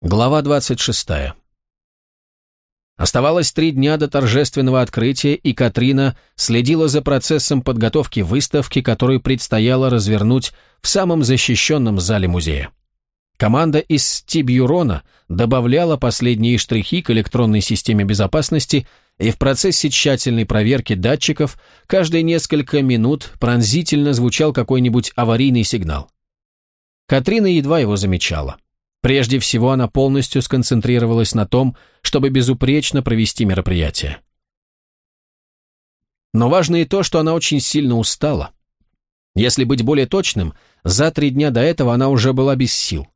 Глава 26. Оставалось три дня до торжественного открытия, и Катрина следила за процессом подготовки выставки, которую предстояло развернуть в самом защищенном зале музея. Команда из Тибьюрона добавляла последние штрихи к электронной системе безопасности, и в процессе тщательной проверки датчиков каждые несколько минут пронзительно звучал какой-нибудь аварийный сигнал. Катрина едва его замечала. Прежде всего, она полностью сконцентрировалась на том, чтобы безупречно провести мероприятие. Но важно и то, что она очень сильно устала. Если быть более точным, за три дня до этого она уже была без сил.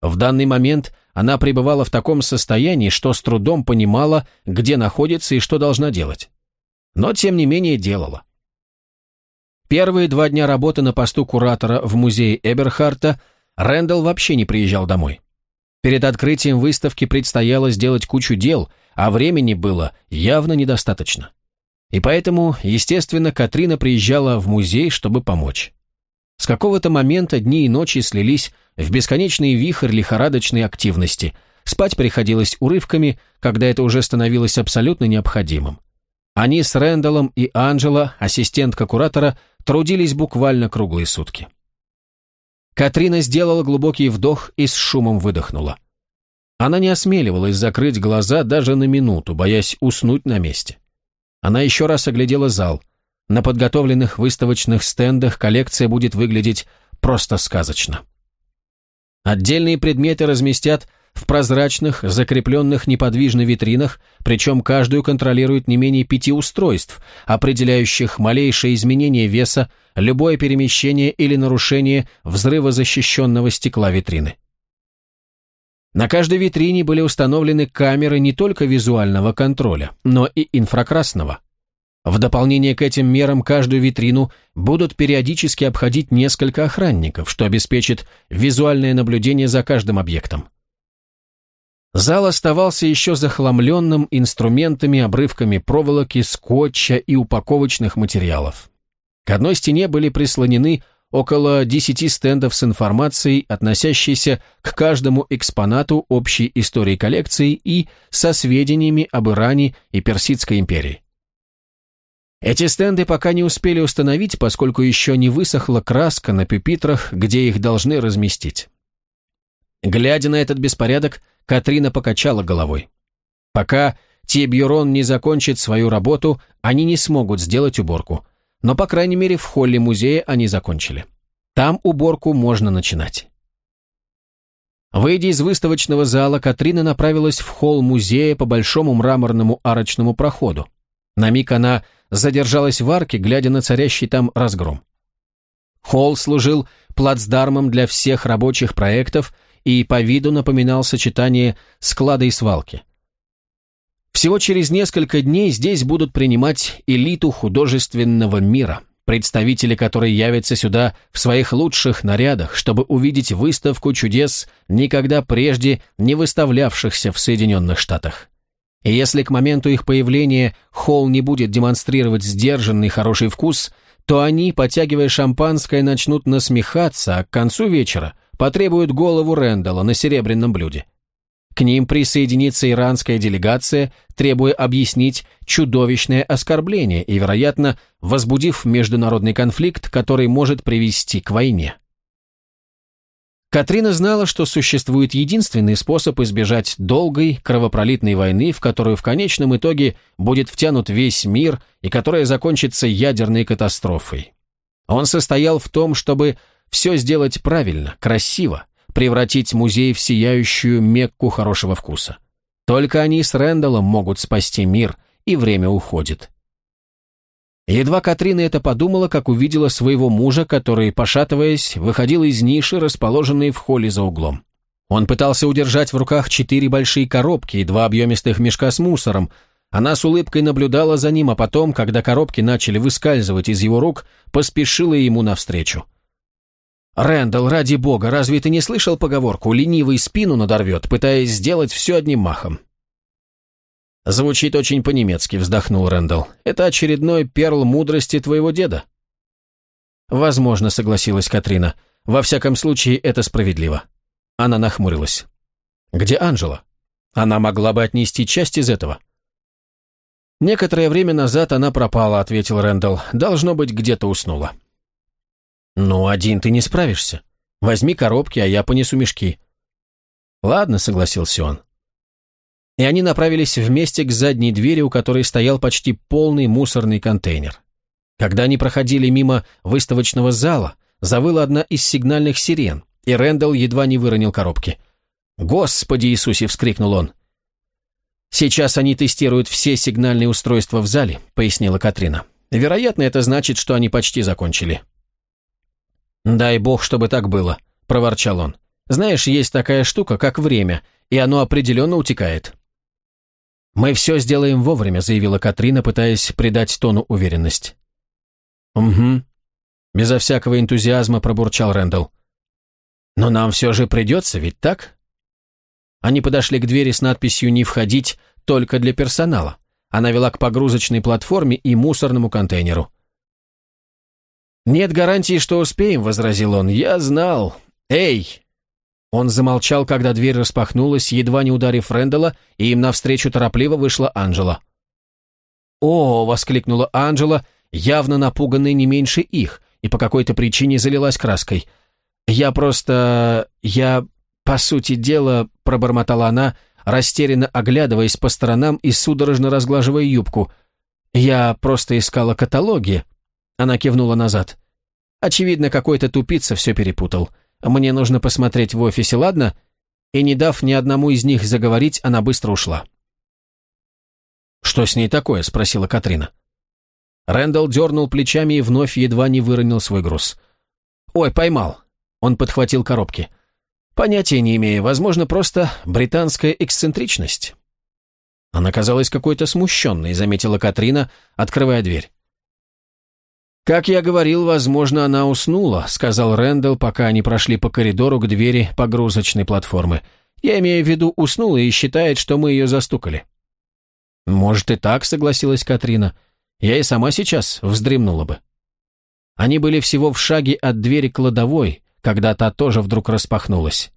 В данный момент она пребывала в таком состоянии, что с трудом понимала, где находится и что должна делать. Но, тем не менее, делала. Первые два дня работы на посту куратора в музее Эберхарта Рэндалл вообще не приезжал домой. Перед открытием выставки предстояло сделать кучу дел, а времени было явно недостаточно. И поэтому, естественно, Катрина приезжала в музей, чтобы помочь. С какого-то момента дни и ночи слились в бесконечный вихрь лихорадочной активности. Спать приходилось урывками, когда это уже становилось абсолютно необходимым. Они с Рэндаллом и Анджело, ассистентка куратора, трудились буквально круглые сутки. Катрина сделала глубокий вдох и с шумом выдохнула. Она не осмеливалась закрыть глаза даже на минуту, боясь уснуть на месте. Она еще раз оглядела зал. На подготовленных выставочных стендах коллекция будет выглядеть просто сказочно. Отдельные предметы разместят в прозрачных, закрепленных неподвижно витринах, причем каждую контролирует не менее пяти устройств, определяющих малейшее изменение веса, любое перемещение или нарушение взрывозащищенного стекла витрины. На каждой витрине были установлены камеры не только визуального контроля, но и инфракрасного. В дополнение к этим мерам каждую витрину будут периодически обходить несколько охранников, что обеспечит визуальное наблюдение за каждым объектом. Зал оставался еще захламленным инструментами, обрывками проволоки, скотча и упаковочных материалов. К одной стене были прислонены около десяти стендов с информацией, относящейся к каждому экспонату общей истории коллекции и со сведениями об Иране и Персидской империи. Эти стенды пока не успели установить, поскольку еще не высохла краска на пюпитрах, где их должны разместить. Глядя на этот беспорядок, Катрина покачала головой. Пока Тибьюрон не закончит свою работу, они не смогут сделать уборку. Но, по крайней мере, в холле музея они закончили. Там уборку можно начинать. Выйдя из выставочного зала, Катрина направилась в холл музея по большому мраморному арочному проходу. На миг она задержалась в арке, глядя на царящий там разгром. Холл служил плацдармом для всех рабочих проектов, и по виду напоминал сочетание склада и свалки. Всего через несколько дней здесь будут принимать элиту художественного мира, представители которой явятся сюда в своих лучших нарядах, чтобы увидеть выставку чудес, никогда прежде не выставлявшихся в Соединенных Штатах. И если к моменту их появления холл не будет демонстрировать сдержанный хороший вкус, то они, потягивая шампанское, начнут насмехаться, а к концу вечера – потребуют голову Рэндалла на серебряном блюде. К ним присоединится иранская делегация, требуя объяснить чудовищное оскорбление и, вероятно, возбудив международный конфликт, который может привести к войне. Катрина знала, что существует единственный способ избежать долгой, кровопролитной войны, в которую в конечном итоге будет втянут весь мир и которая закончится ядерной катастрофой. Он состоял в том, чтобы все сделать правильно, красиво, превратить музей в сияющую мекку хорошего вкуса. Только они с Рэндаллом могут спасти мир, и время уходит. Едва Катрина это подумала, как увидела своего мужа, который, пошатываясь, выходил из ниши, расположенной в холле за углом. Он пытался удержать в руках четыре большие коробки и два объемистых мешка с мусором. Она с улыбкой наблюдала за ним, а потом, когда коробки начали выскальзывать из его рук, поспешила ему навстречу. «Рэндалл, ради бога, разве ты не слышал поговорку «ленивый спину надорвет», пытаясь сделать все одним махом?» «Звучит очень по-немецки», — вздохнул Рэндалл. «Это очередной перл мудрости твоего деда». «Возможно», — согласилась Катрина. «Во всяком случае, это справедливо». Она нахмурилась. Где Анжела? Она могла бы отнести часть из этого. «Некоторое время назад она пропала», — ответил Рэндалл. «Должно быть, где-то уснула». «Ну, один ты не справишься. Возьми коробки, а я понесу мешки». «Ладно», — согласился он. И они направились вместе к задней двери, у которой стоял почти полный мусорный контейнер. Когда они проходили мимо выставочного зала, завыла одна из сигнальных сирен, и Рэндалл едва не выронил коробки. «Господи Иисусе!» — вскрикнул он. «Сейчас они тестируют все сигнальные устройства в зале», — пояснила Катрина. «Вероятно, это значит, что они почти закончили». «Дай бог, чтобы так было», — проворчал он. «Знаешь, есть такая штука, как время, и оно определенно утекает». «Мы все сделаем вовремя», — заявила Катрина, пытаясь придать тону уверенность. «Угу», — безо всякого энтузиазма пробурчал Рэндалл. «Но нам все же придется, ведь так?» Они подошли к двери с надписью «Не входить, только для персонала». Она вела к погрузочной платформе и мусорному контейнеру. «Нет гарантии, что успеем», — возразил он. «Я знал. Эй!» Он замолчал, когда дверь распахнулась, едва не ударив Рэндала, и им навстречу торопливо вышла Анжела. «О!» — воскликнула Анжела, явно напуганная не меньше их, и по какой-то причине залилась краской. «Я просто... я... по сути дела...» — пробормотала она, растерянно оглядываясь по сторонам и судорожно разглаживая юбку. «Я просто искала каталоги». Она кивнула назад. «Очевидно, какой-то тупица все перепутал. Мне нужно посмотреть в офисе, ладно?» И не дав ни одному из них заговорить, она быстро ушла. «Что с ней такое?» — спросила Катрина. Рэндалл дернул плечами и вновь едва не выронил свой груз. «Ой, поймал!» Он подхватил коробки. Понятия не имею, возможно, просто британская эксцентричность. Она казалась какой-то смущенной, заметила Катрина, открывая дверь. «Как я говорил, возможно, она уснула», — сказал Рэндалл, пока они прошли по коридору к двери погрузочной платформы. «Я имею в виду, уснула и считает, что мы ее застукали». «Может и так», — согласилась Катрина. «Я и сама сейчас вздремнула бы». Они были всего в шаге от двери кладовой, когда та тоже вдруг распахнулась.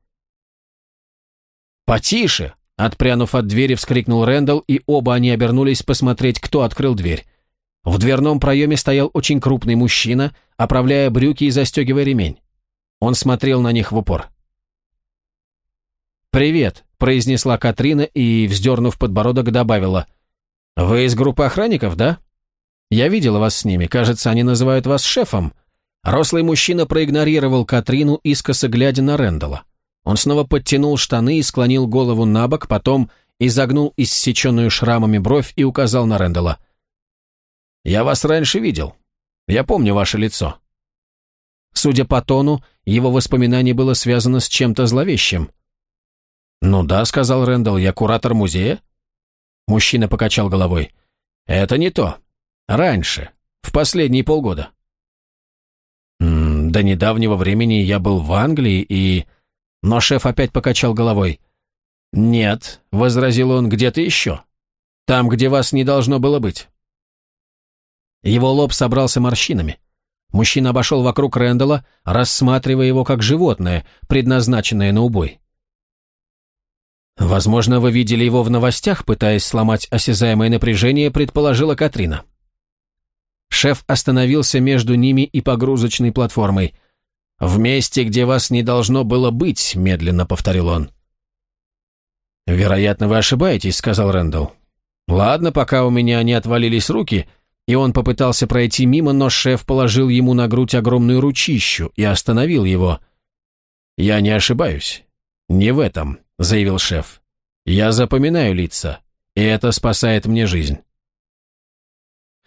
«Потише!» — отпрянув от двери, вскрикнул Рэндалл, и оба они обернулись посмотреть, кто открыл дверь. В дверном проеме стоял очень крупный мужчина, оправляя брюки и застегивая ремень. Он смотрел на них в упор. «Привет», — произнесла Катрина и, вздернув подбородок, добавила. «Вы из группы охранников, да? Я видела вас с ними. Кажется, они называют вас шефом. Рослый мужчина проигнорировал Катрину, искоса глядя на Рэндала. Он снова подтянул штаны и склонил голову на бок, потом изогнул иссеченную шрамами бровь и указал на Рэндала. «Я вас раньше видел. Я помню ваше лицо». Судя по тону, его воспоминание было связано с чем-то зловещим. «Ну да», — сказал Рэндалл, — «я куратор музея». Мужчина покачал головой. «Это не то. Раньше. В последние полгода». До недавнего времени я был в Англии и... Но шеф опять покачал головой. «Нет», — возразил он, — «где-то еще. Там, где вас не должно было быть». Его лоб собрался морщинами. Мужчина обошел вокруг Рэндала, рассматривая его как животное, предназначенное на убой. «Возможно, вы видели его в новостях, пытаясь сломать осязаемое напряжение», предположила Катрина. Шеф остановился между ними и погрузочной платформой. «В месте, где вас не должно было быть», — медленно повторил он. «Вероятно, вы ошибаетесь», — сказал Рэндалл. «Ладно, пока у меня не отвалились руки», и он попытался пройти мимо, но шеф положил ему на грудь огромную ручищу и остановил его. «Я не ошибаюсь. Не в этом», — заявил шеф. «Я запоминаю лица, и это спасает мне жизнь».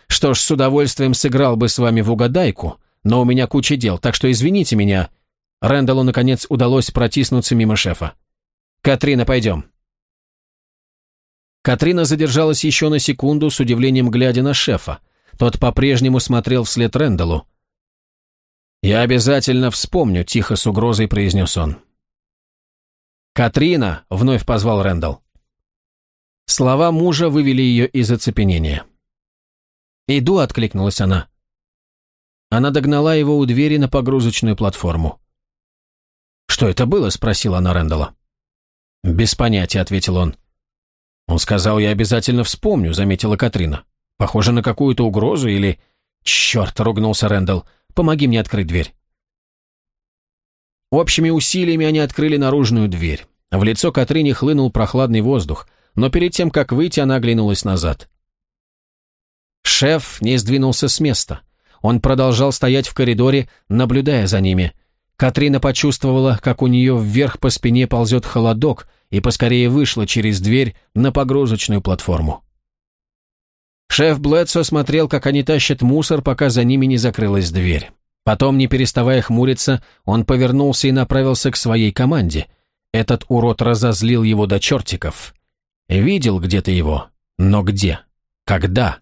Что ж, с удовольствием сыграл бы с вами в угадайку, но у меня куча дел, так что извините меня». Рэндаллу, наконец, удалось протиснуться мимо шефа. «Катрина, пойдем». Катрина задержалась еще на секунду, с удивлением глядя на шефа. Тот по-прежнему смотрел вслед Рэндаллу. «Я обязательно вспомню», — тихо с угрозой произнес он. «Катрина!» — вновь позвал Рэндалл. Слова мужа вывели ее из оцепенения. «Иду», — откликнулась она. Она догнала его у двери на погрузочную платформу. «Что это было?» — спросила она Рэндала. «Без понятия», — ответил он. «Он сказал, я обязательно вспомню», — заметила Катрина. «Похоже на какую-то угрозу или...» «Черт!» — ругнулся Рэндалл. «Помоги мне открыть дверь». Общими усилиями они открыли наружную дверь. В лицо Катрине хлынул прохладный воздух, но перед тем, как выйти, она оглянулась назад. Шеф не сдвинулся с места. Он продолжал стоять в коридоре, наблюдая за ними. Катрина почувствовала, как у нее вверх по спине ползет холодок, и поскорее вышла через дверь на погрузочную платформу. Шеф Блэдсо смотрел, как они тащат мусор, пока за ними не закрылась дверь. Потом, не переставая хмуриться, он повернулся и направился к своей команде. Этот урод разозлил его до чертиков. Видел где-то его, но где? Когда?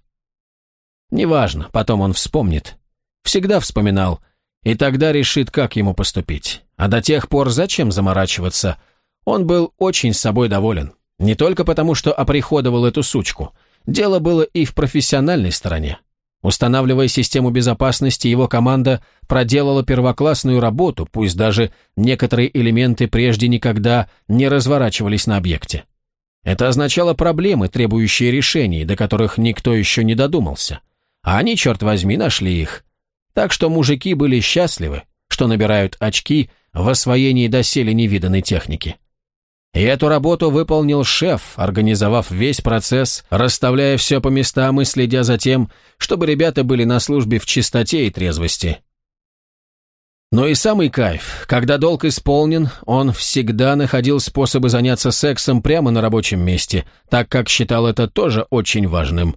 Неважно, потом он вспомнит. Всегда вспоминал, и тогда решит, как ему поступить. А до тех пор зачем заморачиваться? Он был очень с собой доволен. Не только потому, что оприходовал эту сучку. Дело было и в профессиональной стороне. Устанавливая систему безопасности, его команда проделала первоклассную работу, пусть даже некоторые элементы прежде никогда не разворачивались на объекте. Это означало проблемы, требующие решений, до которых никто еще не додумался. А они, черт возьми, нашли их. Так что мужики были счастливы, что набирают очки в освоении доселе невиданной техники. И эту работу выполнил шеф, организовав весь процесс, расставляя все по местам и следя за тем, чтобы ребята были на службе в чистоте и трезвости. Но и самый кайф, когда долг исполнен, он всегда находил способы заняться сексом прямо на рабочем месте, так как считал это тоже очень важным.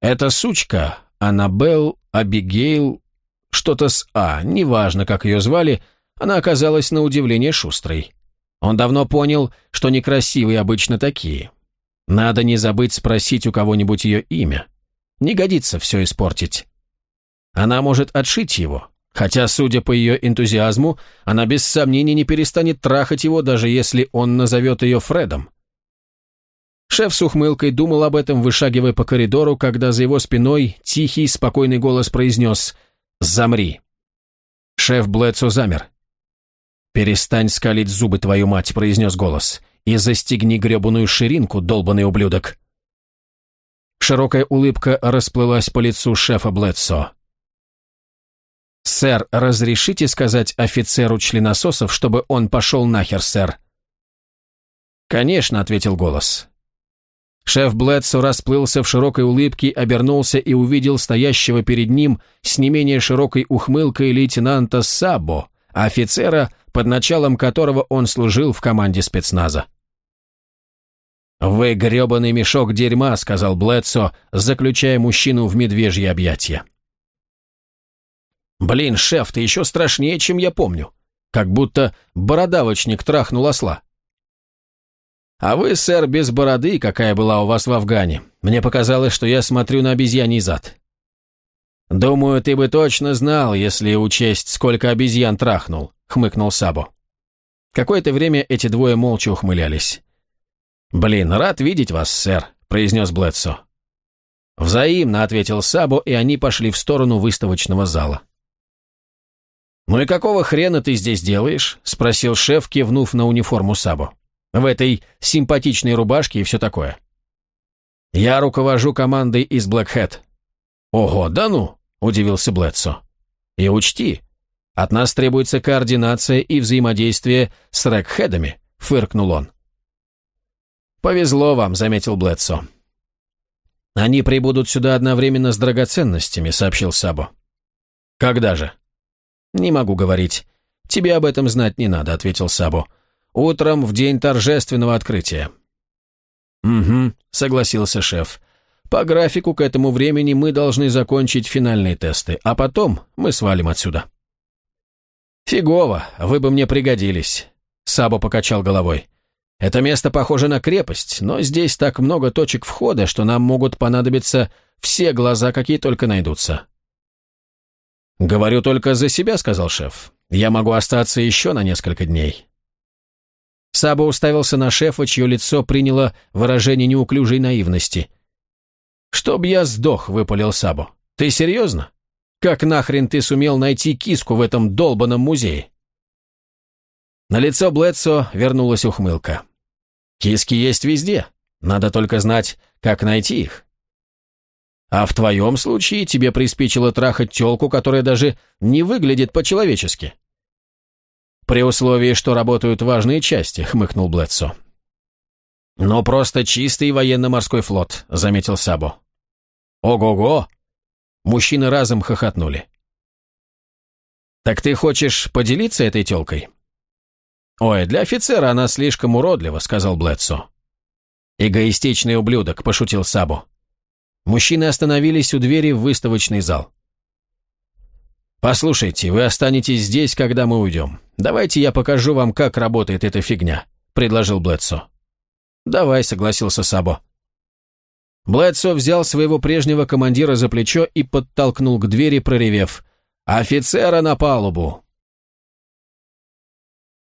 Эта сучка, Аннабелл, Абигейл, что-то с А, неважно, как ее звали, она оказалась на удивление шустрой. Он давно понял, что некрасивые обычно такие. Надо не забыть спросить у кого-нибудь ее имя. Не годится все испортить. Она может отшить его, хотя, судя по ее энтузиазму, она без сомнения не перестанет трахать его, даже если он назовет ее Фредом. Шеф с ухмылкой думал об этом, вышагивая по коридору, когда за его спиной тихий, спокойный голос произнес «Замри». Шеф Блэдсо замер. «Перестань скалить зубы, твою мать», — произнес голос, «и застегни гребаную ширинку, долбанный ублюдок». Широкая улыбка расплылась по лицу шефа Блэдсо. «Сэр, разрешите сказать офицеру членососов, чтобы он пошел нахер, сэр?» «Конечно», — ответил голос. Шеф Блэдсо расплылся в широкой улыбке, обернулся и увидел стоящего перед ним с не менее широкой ухмылкой лейтенанта Сабо, офицера, под началом которого он служил в команде спецназа. «Вы гребаный мешок дерьма», — сказал Блэдсо, заключая мужчину в медвежье объятия. «Блин, шеф, ты еще страшнее, чем я помню. Как будто бородавочник трахнул осла». А вы, сэр, без бороды, какая была у вас в Афгане. Мне показалось, что я смотрю на обезьяний зад. Думаю, ты бы точно знал, если учесть, сколько обезьян трахнул, хмыкнул Сабо. Какое-то время эти двое молча ухмылялись. «Блин, рад видеть вас, сэр», — произнес Блэдсо. «Взаимно», — ответил Сабо, и они пошли в сторону выставочного зала. «Ну и какого хрена ты здесь делаешь?» — спросил шеф, кивнув на униформу Сабо в этой симпатичной рубашке и все такое. Я руковожу командой из Блэкхэт. Ого, да ну, удивился Блэдсо. И учти, от нас требуется координация и взаимодействие с рэкхедами, фыркнул он. Повезло вам, заметил Блэдсо. Они прибудут сюда одновременно с драгоценностями, сообщил Сабо. Когда же? Не могу говорить. Тебе об этом знать не надо, ответил Сабо. Утром в день торжественного открытия». «Угу», — согласился шеф. «По графику к этому времени мы должны закончить финальные тесты, а потом мы свалим отсюда». «Фигово, вы бы мне пригодились», — Сабо покачал головой. «Это место похоже на крепость, но здесь так много точек входа, что нам могут понадобиться все глаза, какие только найдутся». «Говорю только за себя», — сказал шеф. «Я могу остаться еще на несколько дней». Саба уставился на шефа, чье лицо приняло выражение неуклюжей наивности. «Чтоб я сдох», — выпалил Сабо. «Ты серьезно? Как нахрен ты сумел найти киску в этом долбанном музее?» На лицо Блэдсо вернулась ухмылка. Киски есть везде, надо только знать, как найти их. А в твоем случае тебе приспичило трахать телку, которая даже не выглядит по-человечески. При условии, что работают важные части, хмыкнул Блэдсо. «Но просто чистый военно-морской флот», — заметил Сабо. «Ого-го!» Мужчины разом хохотнули. «Так ты хочешь поделиться этой тёлкой?» «Ой, для офицера она слишком уродлива», — сказал Блэдсо. «Эгоистичный ублюдок», — пошутил Сабо. Мужчины остановились у двери в выставочный зал. «Послушайте, вы останетесь здесь, когда мы уйдем. Давайте я покажу вам, как работает эта фигня», — предложил Блэдсо. «Давай», — согласился Сабо. Блэдсо взял своего прежнего командира за плечо и подтолкнул к двери, проревев «Офицера на палубу!»